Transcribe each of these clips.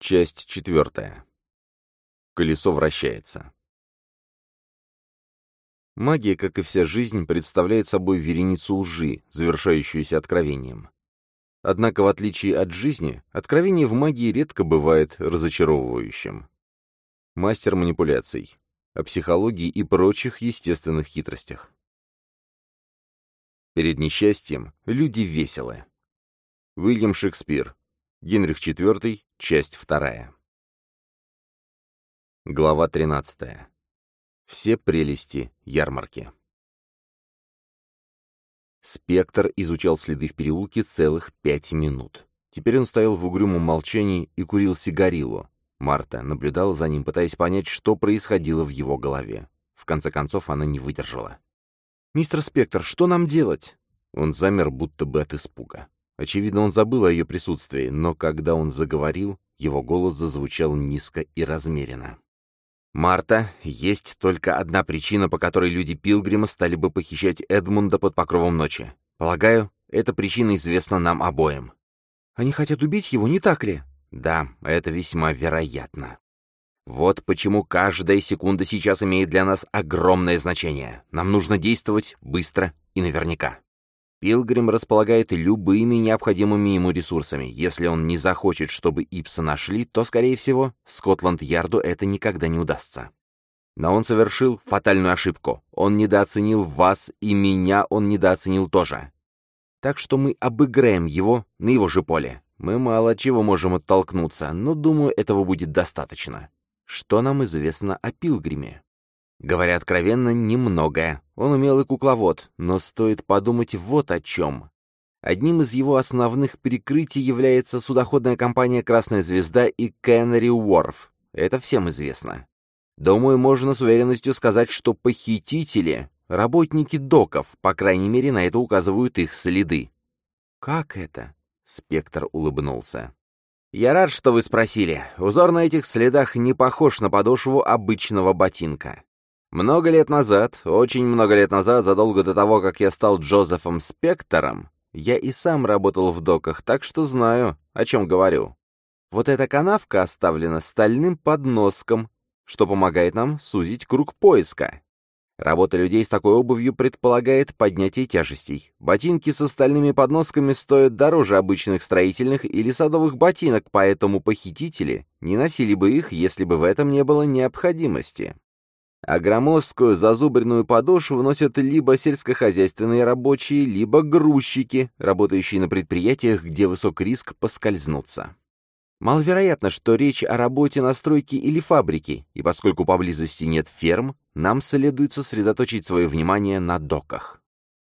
Часть четвертая. Колесо вращается. Магия, как и вся жизнь, представляет собой вереницу лжи, завершающуюся откровением. Однако, в отличие от жизни, откровение в магии редко бывает разочаровывающим. Мастер манипуляций. О психологии и прочих естественных хитростях. Перед несчастьем люди веселы. Уильям Шекспир. Генрих IV, часть 2. Глава 13. Все прелести ярмарки. Спектр изучал следы в переулке целых пять минут. Теперь он стоял в угрюмом молчании и курил сигарилу. Марта наблюдала за ним, пытаясь понять, что происходило в его голове. В конце концов, она не выдержала. «Мистер Спектр, что нам делать?» Он замер, будто бы от испуга. Очевидно, он забыл о ее присутствии, но когда он заговорил, его голос зазвучал низко и размеренно. «Марта, есть только одна причина, по которой люди Пилгрима стали бы похищать Эдмунда под покровом ночи. Полагаю, эта причина известна нам обоим». «Они хотят убить его, не так ли?» «Да, это весьма вероятно». Вот почему каждая секунда сейчас имеет для нас огромное значение. Нам нужно действовать быстро и наверняка. Пилгрим располагает любыми необходимыми ему ресурсами. Если он не захочет, чтобы Ипса нашли, то, скорее всего, Скотланд-Ярду это никогда не удастся. Но он совершил фатальную ошибку. Он недооценил вас, и меня он недооценил тоже. Так что мы обыграем его на его же поле. Мы мало чего можем оттолкнуться, но, думаю, этого будет достаточно. Что нам известно о Пилгриме? Говоря откровенно, немногое. Он умелый кукловод, но стоит подумать вот о чем. Одним из его основных перекрытий является судоходная компания «Красная звезда» и «Кеннери Уорф». Это всем известно. Думаю, можно с уверенностью сказать, что похитители — работники доков, по крайней мере, на это указывают их следы. «Как это?» — Спектр улыбнулся. «Я рад, что вы спросили. Узор на этих следах не похож на подошву обычного ботинка. Много лет назад, очень много лет назад, задолго до того, как я стал Джозефом Спектором, я и сам работал в доках, так что знаю, о чем говорю. Вот эта канавка оставлена стальным подноском, что помогает нам сузить круг поиска. Работа людей с такой обувью предполагает поднятие тяжестей. Ботинки с остальными подносками стоят дороже обычных строительных или садовых ботинок, поэтому похитители не носили бы их, если бы в этом не было необходимости а громоздкую зазубренную подошву носят либо сельскохозяйственные рабочие, либо грузчики, работающие на предприятиях, где высок риск поскользнуться. Маловероятно, что речь о работе на стройке или фабрике, и поскольку поблизости нет ферм, нам следует сосредоточить свое внимание на доках.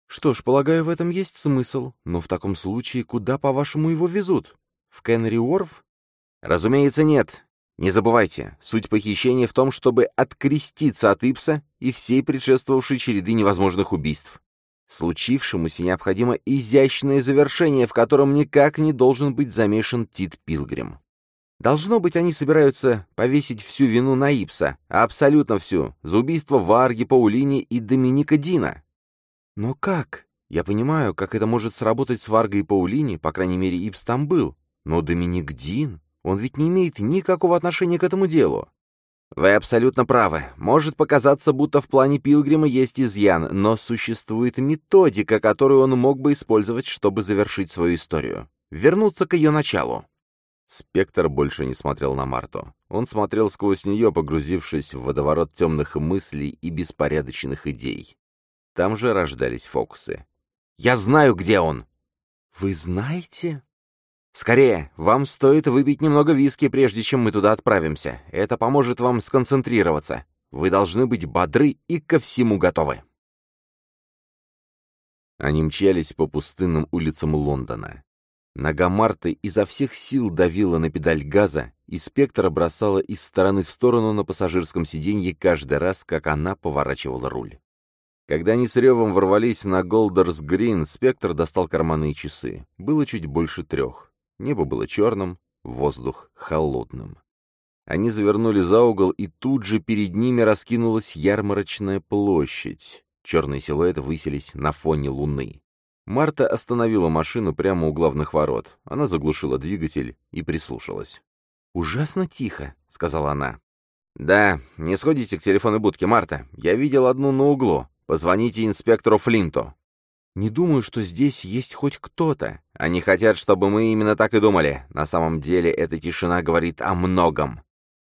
Что ж, полагаю, в этом есть смысл, но в таком случае куда, по-вашему, его везут? В Кеннери Уорф? Разумеется, нет. Не забывайте, суть похищения в том, чтобы откреститься от Ипса и всей предшествовавшей череды невозможных убийств. Случившемуся необходимо изящное завершение, в котором никак не должен быть замешан Тит Пилгрим. Должно быть, они собираются повесить всю вину на Ипса, абсолютно всю, за убийство Варги, Паулини и Доминика Дина. Но как? Я понимаю, как это может сработать с Варгой и Паулини, по крайней мере, Ипс там был. Но Доминик Дин... Он ведь не имеет никакого отношения к этому делу. Вы абсолютно правы. Может показаться, будто в плане Пилгрима есть изъян, но существует методика, которую он мог бы использовать, чтобы завершить свою историю. Вернуться к ее началу. Спектр больше не смотрел на Марту. Он смотрел сквозь нее, погрузившись в водоворот темных мыслей и беспорядочных идей. Там же рождались фокусы. «Я знаю, где он!» «Вы знаете?» «Скорее, вам стоит выпить немного виски, прежде чем мы туда отправимся. Это поможет вам сконцентрироваться. Вы должны быть бодры и ко всему готовы». Они мчались по пустынным улицам Лондона. Нога Марты изо всех сил давила на педаль газа, и спектр бросала из стороны в сторону на пассажирском сиденье каждый раз, как она поворачивала руль. Когда они с ревом ворвались на Голдерс Грин, спектр достал карманные часы. Было чуть больше трех. Небо было черным, воздух холодным. Они завернули за угол, и тут же перед ними раскинулась ярмарочная площадь. Черные силуэты высились на фоне луны. Марта остановила машину прямо у главных ворот. Она заглушила двигатель и прислушалась. «Ужасно тихо», — сказала она. «Да, не сходите к телефонной будке, Марта. Я видел одну на углу. Позвоните инспектору Флинту». «Не думаю, что здесь есть хоть кто-то». «Они хотят, чтобы мы именно так и думали. На самом деле эта тишина говорит о многом.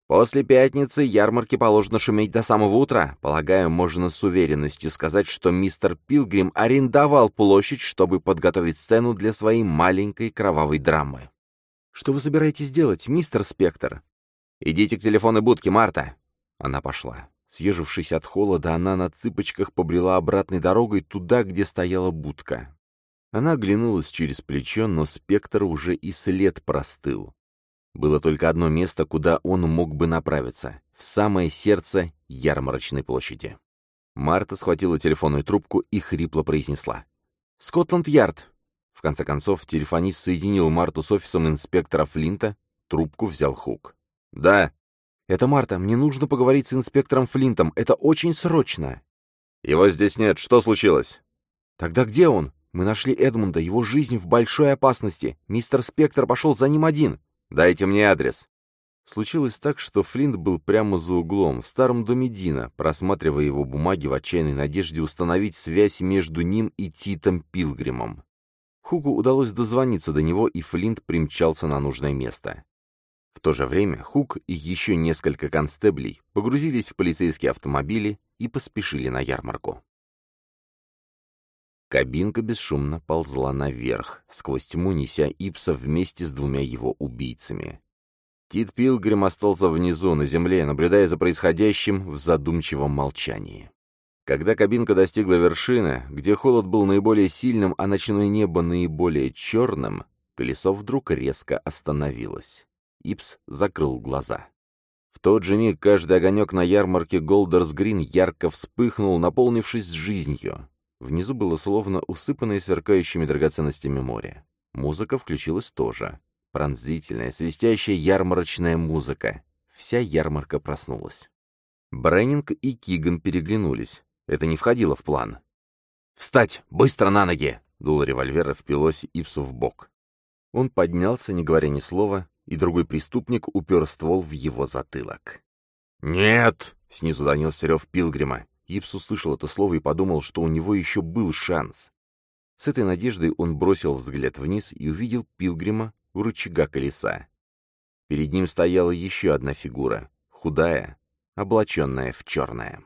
После пятницы ярмарки положено шуметь до самого утра. Полагаю, можно с уверенностью сказать, что мистер Пилгрим арендовал площадь, чтобы подготовить сцену для своей маленькой кровавой драмы. «Что вы собираетесь делать, мистер Спектр?» «Идите к телефонной будке, Марта!» Она пошла. Съежившись от холода, она на цыпочках побрела обратной дорогой туда, где стояла будка. Она оглянулась через плечо, но Спектр уже и след простыл. Было только одно место, куда он мог бы направиться — в самое сердце ярмарочной площади. Марта схватила телефонную трубку и хрипло произнесла. «Скотланд-Ярд!» В конце концов, телефонист соединил Марту с офисом инспектора Флинта, трубку взял Хук. «Да». «Это Марта, мне нужно поговорить с инспектором Флинтом, это очень срочно». «Его здесь нет, что случилось?» «Тогда где он? Мы нашли Эдмунда, его жизнь в большой опасности. Мистер Спектр пошел за ним один. Дайте мне адрес». Случилось так, что Флинт был прямо за углом, в старом доме Дина, просматривая его бумаги в отчаянной надежде установить связь между ним и Титом Пилгримом. Хуку удалось дозвониться до него, и Флинт примчался на нужное место. В то же время Хук и еще несколько констеблей погрузились в полицейские автомобили и поспешили на ярмарку. Кабинка бесшумно ползла наверх, сквозь тьму неся Ипса вместе с двумя его убийцами. Тит Пилгрим остался внизу, на земле, наблюдая за происходящим в задумчивом молчании. Когда кабинка достигла вершины, где холод был наиболее сильным, а ночное небо наиболее черным, колесо вдруг резко остановилось. Ипс закрыл глаза. В тот же миг каждый огонек на ярмарке Голдерс Грин ярко вспыхнул, наполнившись жизнью. Внизу было словно усыпанное сверкающими драгоценностями море. Музыка включилась тоже. Пронзительная, свистящая ярмарочная музыка. Вся ярмарка проснулась. Бреннинг и Киган переглянулись. Это не входило в план. «Встать! Быстро на ноги!» — дул револьвер и впилось Ипсу в бок. Он поднялся, не говоря ни слова, и другой преступник упер ствол в его затылок. «Нет!» — снизу донесся рев Пилгрима. Ипс услышал это слово и подумал, что у него еще был шанс. С этой надеждой он бросил взгляд вниз и увидел Пилгрима у рычага колеса. Перед ним стояла еще одна фигура, худая, облаченная в черное.